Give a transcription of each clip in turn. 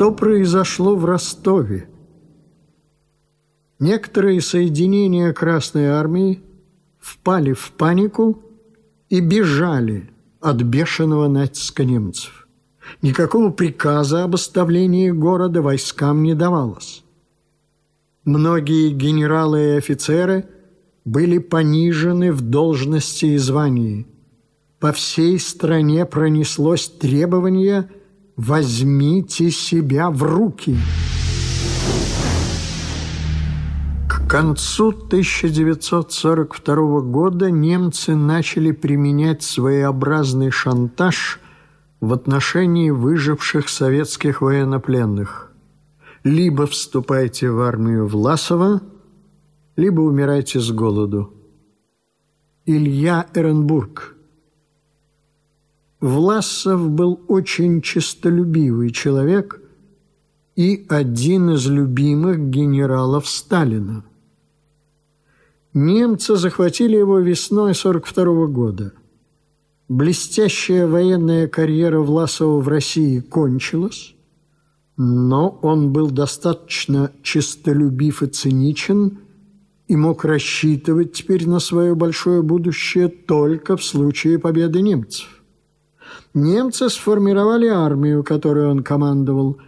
Что произошло в Ростове? Некоторые соединения Красной Армии впали в панику и бежали от бешеного натиска немцев. Никакого приказа об оставлении города войскам не давалось. Многие генералы и офицеры были понижены в должности и звании. По всей стране пронеслось требование «возьмите себя в руки». К концу 1942 года немцы начали применять своеобразный шантаж в отношении выживших советских военнопленных либо вступайте в армию Власова, либо умирайте с голоду. Илья Эренбург Власов был очень честолюбивый человек и один из любимых генералов Сталина. Немцы захватили его весной 42 -го года. Блестящая военная карьера Власова в России кончилась, но он был достаточно честолюбив и циничен и мог рассчитывать теперь на свое большое будущее только в случае победы немцев. Немцы сформировали армию, которой он командовал,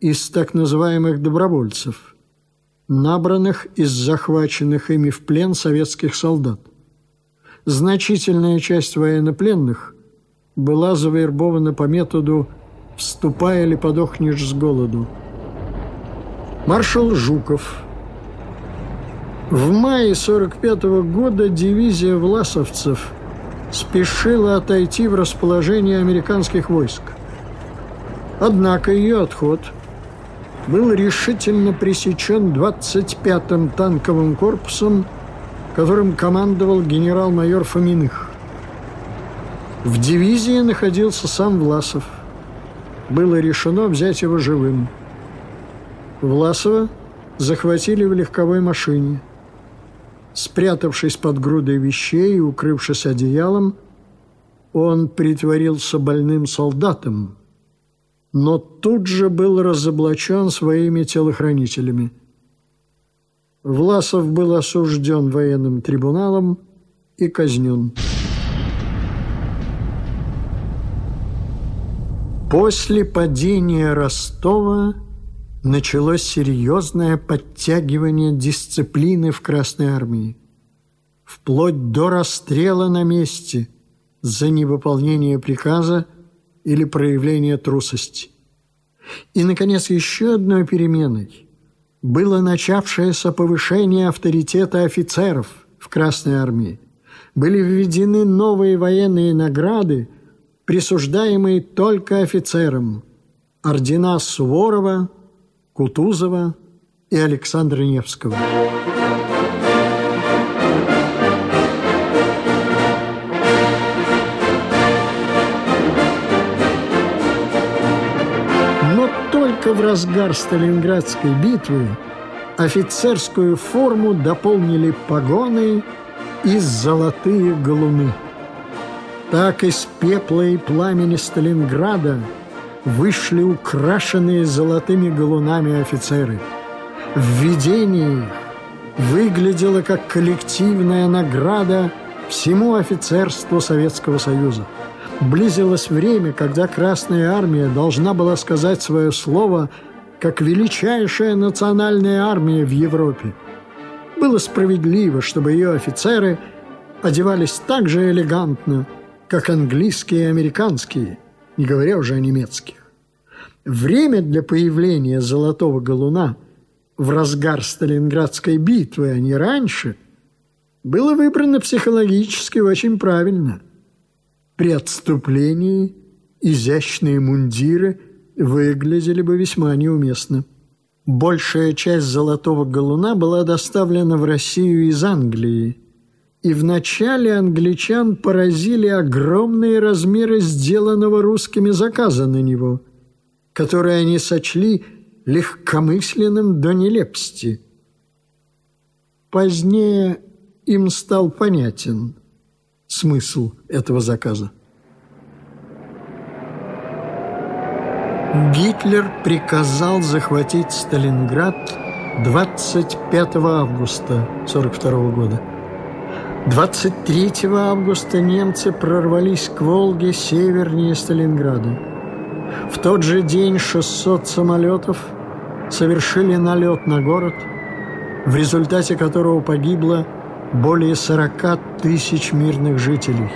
из так называемых добровольцев, набранных из захваченных ими в плен советских солдат. Значительная часть военнопленных была завербована по методу «Вступай или подохнешь с голоду». Маршал Жуков. В мае 45 -го года дивизия власовцев спешила отойти в расположение американских войск. Однако ее отход был решительно пресечен 25-м танковым корпусом, которым командовал генерал-майор Фоминых. В дивизии находился сам Власов – было решено взять его живым. Власова захватили в легковой машине. Спрятавшись под грудой вещей и укрывшись одеялом, он притворился больным солдатом, но тут же был разоблачен своими телохранителями. Власов был осужден военным трибуналом и казнен. После падения Ростова началось серьезное подтягивание дисциплины в Красной Армии, вплоть до расстрела на месте за невыполнение приказа или проявление трусости. И, наконец, еще одной переменой было начавшееся повышение авторитета офицеров в Красной Армии. Были введены новые военные награды – присуждаемые только офицерам, ордена Суворова, Кутузова и Александра Невского. Но только в разгар Сталинградской битвы офицерскую форму дополнили погоны и золотые галуны. Так из пепла и пламени Сталинграда вышли украшенные золотыми галунами офицеры. Введение их выглядело как коллективная награда всему офицерству Советского Союза. Близилось время, когда Красная Армия должна была сказать свое слово как величайшая национальная армия в Европе. Было справедливо, чтобы ее офицеры одевались так же элегантно, как английские и американские, не говоря уже о немецких. Время для появления золотого галуна в разгар Сталинградской битвы, а не раньше, было выбрано психологически очень правильно. При отступлении изящные мундиры выглядели бы весьма неуместно. Большая часть золотого галуна была доставлена в Россию из Англии – и вначале англичан поразили огромные размеры сделанного русскими заказа на него, которые они сочли легкомысленным до нелепости. Позднее им стал понятен смысл этого заказа. Гитлер приказал захватить Сталинград 25 августа 1942 года. 23 августа немцы прорвались к Волге севернее Сталинграда. В тот же день 600 самолетов совершили налет на город, в результате которого погибло более 40 тысяч мирных жителей.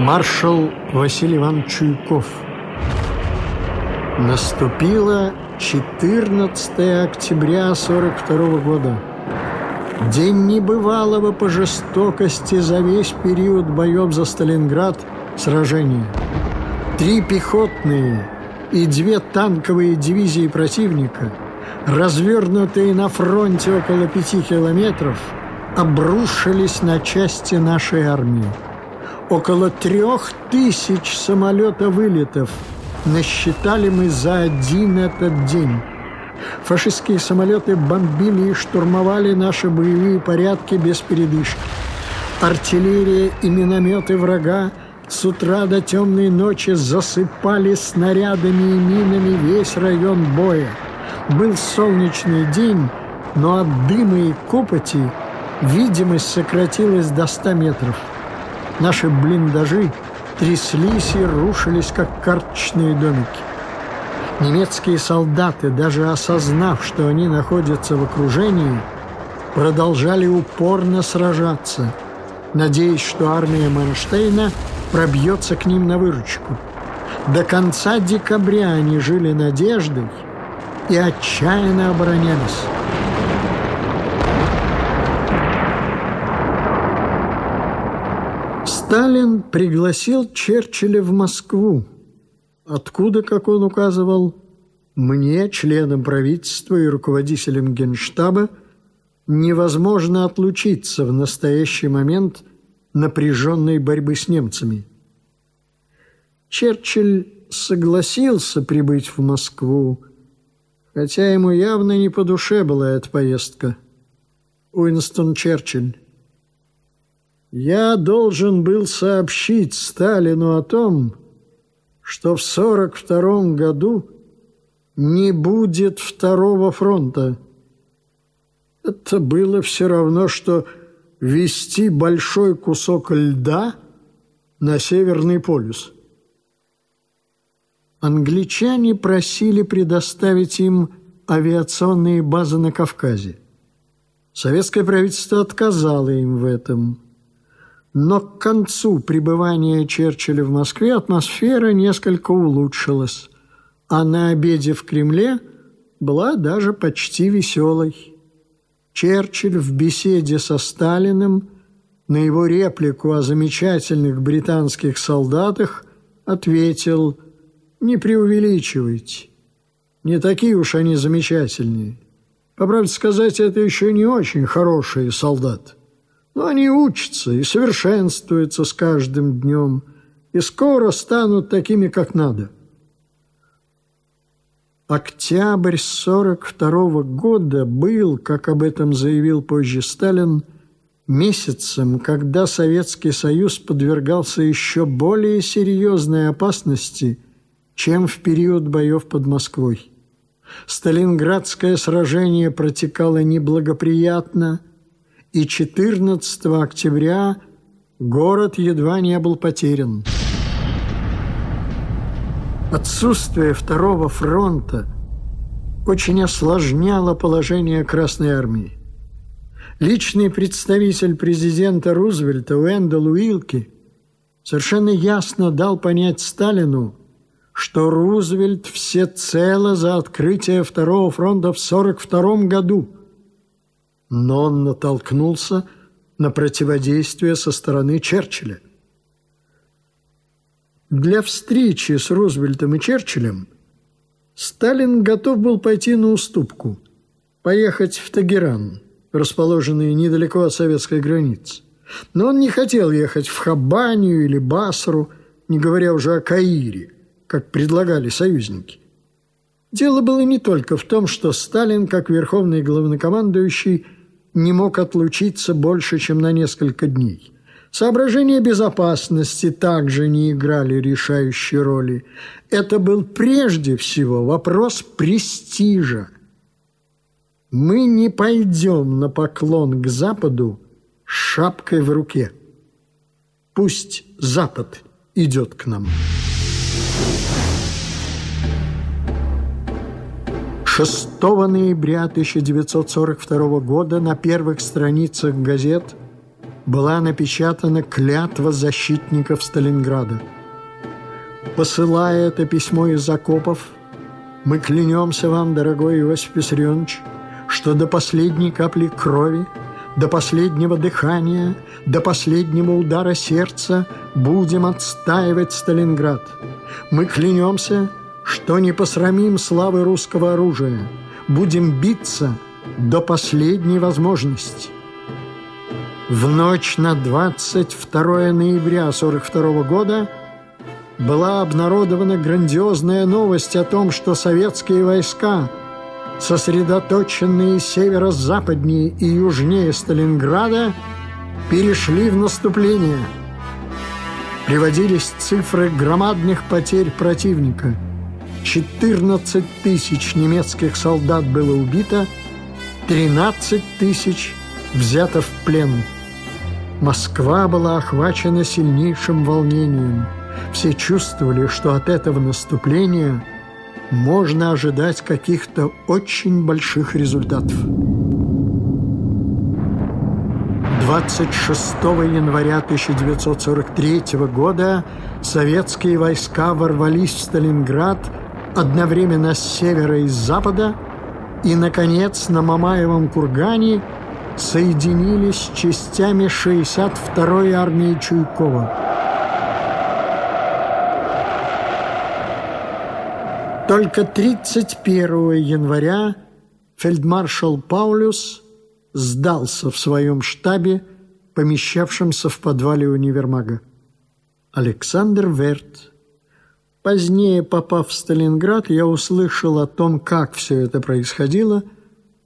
Маршал Василий Иванович Чуйков. Наступило 14 октября 1942 года. День небывалого по жестокости за весь период боев за Сталинград сражения. Три пехотные и две танковые дивизии противника, развернутые на фронте около пяти километров, обрушились на части нашей армии. Около трех тысяч самолета-вылетов насчитали мы за один этот день. Фашистские самолеты бомбили и штурмовали наши боевые порядки без передышки. Артиллерия и минометы врага с утра до темной ночи засыпали снарядами и минами весь район боя. Был солнечный день, но от дыма и копоти видимость сократилась до 100 метров. Наши блиндажи тряслись и рушились, как карточные домики. Немецкие солдаты, даже осознав, что они находятся в окружении, продолжали упорно сражаться, надеясь, что армия Манштейна пробьется к ним на выручку. До конца декабря они жили надеждой и отчаянно оборонялись. Сталин пригласил Черчилля в Москву, откуда, как он указывал, мне, членам правительства и руководителям Генштаба, невозможно отлучиться в настоящий момент напряженной борьбы с немцами. Черчилль согласился прибыть в Москву, хотя ему явно не по душе была эта поездка. Уинстон Черчилль я должен был сообщить Сталину о том, что в 42 году не будет второго фронта. Это было все равно, что вести большой кусок льда на Северный полюс. Англичане просили предоставить им авиационные базы на Кавказе. Советское правительство отказало им в этом – но к концу пребывания Черчилля в Москве атмосфера несколько улучшилась, а на обеде в Кремле была даже почти веселой. Черчилль в беседе со Сталиным на его реплику о замечательных британских солдатах ответил «Не преувеличивайте, не такие уж они замечательные. По правде сказать, это еще не очень хорошие солдаты». Но они учатся и совершенствуются с каждым днем, и скоро станут такими, как надо. Октябрь 42 года был, как об этом заявил позже Сталин, месяцем, когда Советский Союз подвергался еще более серьезной опасности, чем в период боев под Москвой. Сталинградское сражение протекало неблагоприятно – и 14 октября город едва не был потерян. Отсутствие второго фронта очень осложняло положение Красной Армии. Личный представитель президента Рузвельта Уэндел Уилки совершенно ясно дал понять Сталину, что Рузвельт всецело за открытие Второго фронта в 1942 году – но он натолкнулся на противодействие со стороны Черчилля. Для встречи с Рузвельтом и Черчиллем Сталин готов был пойти на уступку, поехать в Тагеран, расположенный недалеко от советской границы. Но он не хотел ехать в Хабанию или Басру, не говоря уже о Каире, как предлагали союзники. Дело было не только в том, что Сталин, как верховный главнокомандующий, не мог отлучиться больше, чем на несколько дней. Соображения безопасности также не играли решающей роли. Это был прежде всего вопрос престижа. Мы не пойдем на поклон к Западу с шапкой в руке. Пусть Запад идет к нам. 6 ноября 1942 года на первых страницах газет была напечатана клятва защитников Сталинграда. Посылая это письмо из окопов, мы клянемся вам, дорогой Иосиф Виссарионович, что до последней капли крови, до последнего дыхания, до последнего удара сердца будем отстаивать Сталинград. Мы клянемся, что не посрамим славы русского оружия, будем биться до последней возможности. В ночь на 22 ноября 1942 года была обнародована грандиозная новость о том, что советские войска, сосредоточенные северо-западнее и южнее Сталинграда, перешли в наступление. Приводились цифры громадных потерь противника – 14 тысяч немецких солдат было убито, 13 тысяч взято в плен. Москва была охвачена сильнейшим волнением. Все чувствовали, что от этого наступления можно ожидать каких-то очень больших результатов. 26 января 1943 года советские войска ворвались в Сталинград – одновременно с севера и с запада, и, наконец, на Мамаевом кургане соединились с частями 62-й армии Чуйкова. Только 31 января фельдмаршал Паулюс сдался в своем штабе, помещавшемся в подвале универмага. Александр Верт Позднее, попав в Сталинград, я услышал о том, как все это происходило,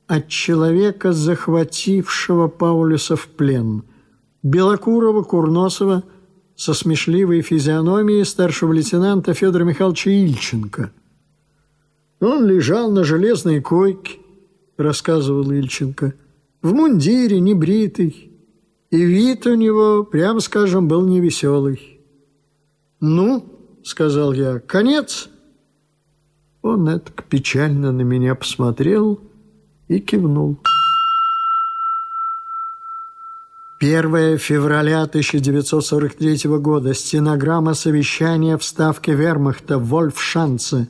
от человека, захватившего Паулюса в плен. Белокурого, Курносова, со смешливой физиономией старшего лейтенанта Федора Михайловича Ильченко. «Он лежал на железной койке», — рассказывал Ильченко, «в мундире, небритый, и вид у него, прямо скажем, был невеселый. Ну, сказал я. «Конец?» Он это печально на меня посмотрел и кивнул. 1 февраля 1943 года. Стенограмма совещания в Ставке вермахта Вольфшанце,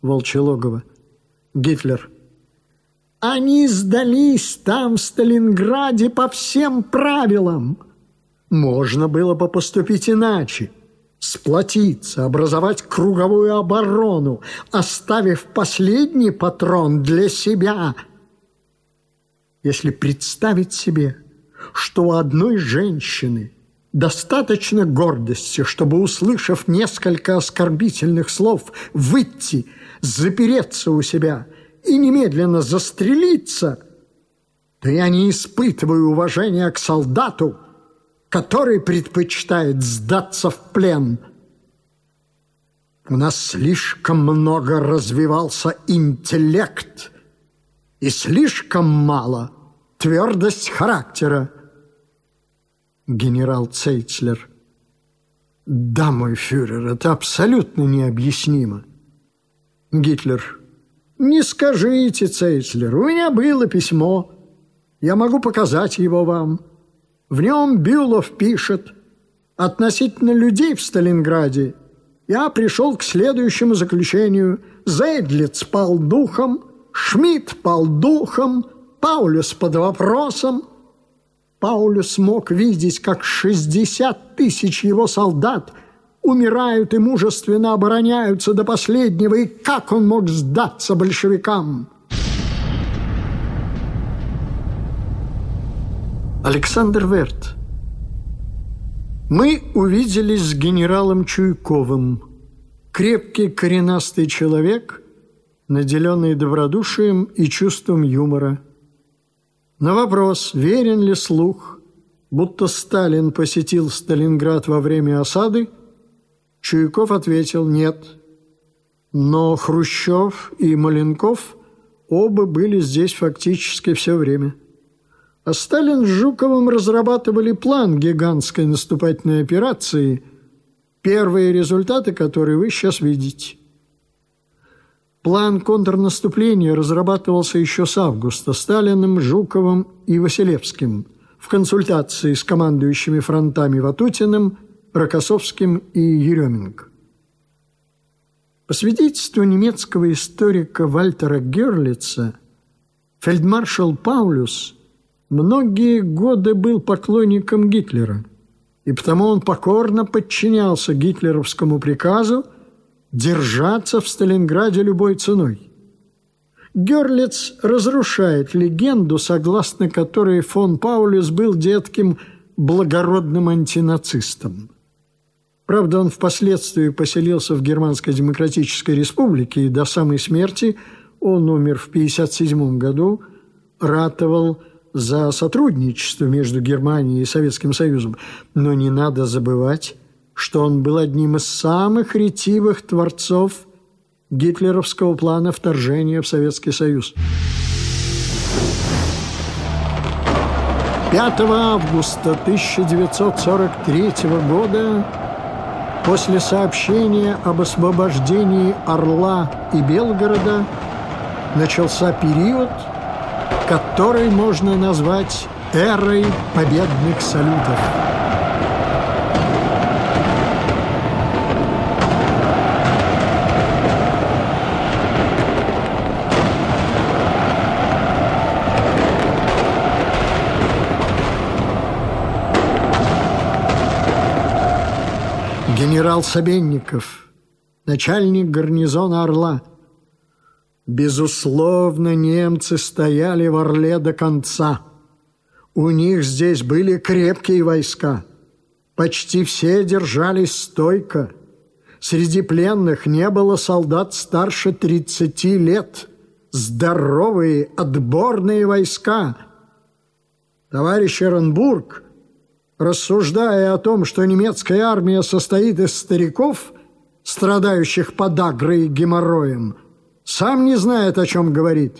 Волчелогово. Гитлер. Они сдались там, в Сталинграде, по всем правилам. Можно было бы поступить иначе сплотиться, образовать круговую оборону, оставив последний патрон для себя. Если представить себе, что у одной женщины достаточно гордости, чтобы, услышав несколько оскорбительных слов, выйти, запереться у себя и немедленно застрелиться, то я не испытываю уважения к солдату, который предпочитает сдаться в плен. У нас слишком много развивался интеллект и слишком мало твердость характера. Генерал Цейцлер. Да, мой фюрер, это абсолютно необъяснимо. Гитлер. Не скажите, Цейцлер, у меня было письмо. Я могу показать его вам. В нем Бюлов пишет «Относительно людей в Сталинграде я пришел к следующему заключению. Зейдлиц пал духом, Шмидт пал духом, Паулюс под вопросом. Паулюс мог видеть, как 60 тысяч его солдат умирают и мужественно обороняются до последнего, и как он мог сдаться большевикам?» Александр Верт. Мы увиделись с генералом Чуйковым. Крепкий коренастый человек, наделенный добродушием и чувством юмора. На вопрос, верен ли слух, будто Сталин посетил Сталинград во время осады, Чуйков ответил «нет». Но Хрущев и Маленков оба были здесь фактически все время. А Сталин с Жуковым разрабатывали план гигантской наступательной операции, первые результаты которой вы сейчас видите. План контрнаступления разрабатывался еще с августа Сталиным, Жуковым и Василевским в консультации с командующими фронтами Ватутиным, Рокоссовским и Еременко. По свидетельству немецкого историка Вальтера Герлица, фельдмаршал Паулюс многие годы был поклонником Гитлера, и потому он покорно подчинялся гитлеровскому приказу – держаться в Сталинграде любой ценой. Герлиц разрушает легенду, согласно которой фон Паулюс был детким благородным антинацистом. Правда, он впоследствии поселился в Германской Демократической Республике, и до самой смерти, он умер в 1957 году, ратовал за сотрудничество между Германией и Советским Союзом. Но не надо забывать, что он был одним из самых ретивых творцов гитлеровского плана вторжения в Советский Союз. 5 августа 1943 года после сообщения об освобождении Орла и Белгорода начался период, который можно назвать эрой победных салютов. генерал Собенников, начальник гарнизона «Орла». Безусловно, немцы стояли в Орле до конца. У них здесь были крепкие войска. Почти все держались стойко. Среди пленных не было солдат старше 30 лет. Здоровые, отборные войска. Товарищ Эренбург – рассуждая о том, что немецкая армия состоит из стариков, страдающих подагрой и геморроем, сам не знает, о чем говорит.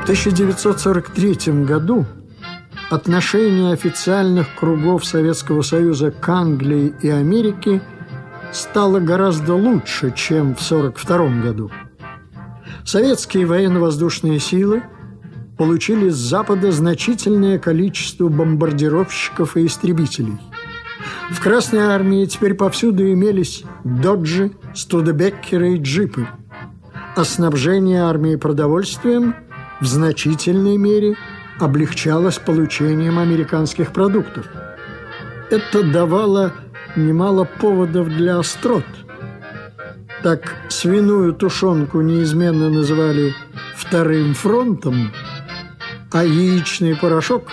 В 1943 году отношение официальных кругов Советского Союза к Англии и Америке стало гораздо лучше, чем в 1942 году. Советские военно-воздушные силы получили с Запада значительное количество бомбардировщиков и истребителей. В Красной армии теперь повсюду имелись доджи, студебеккеры и джипы. А снабжение армии продовольствием в значительной мере облегчалось получением американских продуктов. Это давало немало поводов для острот – так свиную тушенку неизменно называли «вторым фронтом», а яичный порошок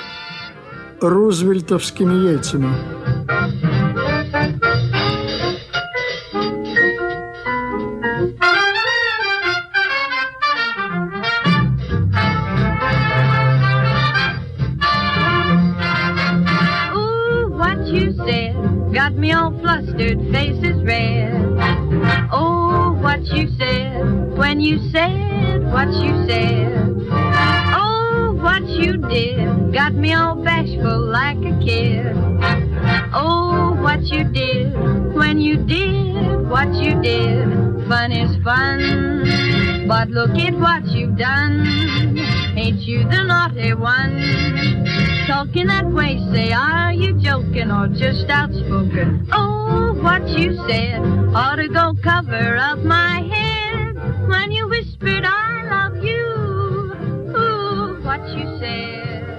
– рузвельтовскими яйцами. When you said what you said. Oh, what you did got me all bashful like a kid. Oh, what you did when you did what you did. Fun is fun, but look at what you've done. Ain't you the naughty one? Talking that way, say, are you joking or just outspoken? Oh, what you said ought to go cover up my when you whispered I love you. Ooh, what you said.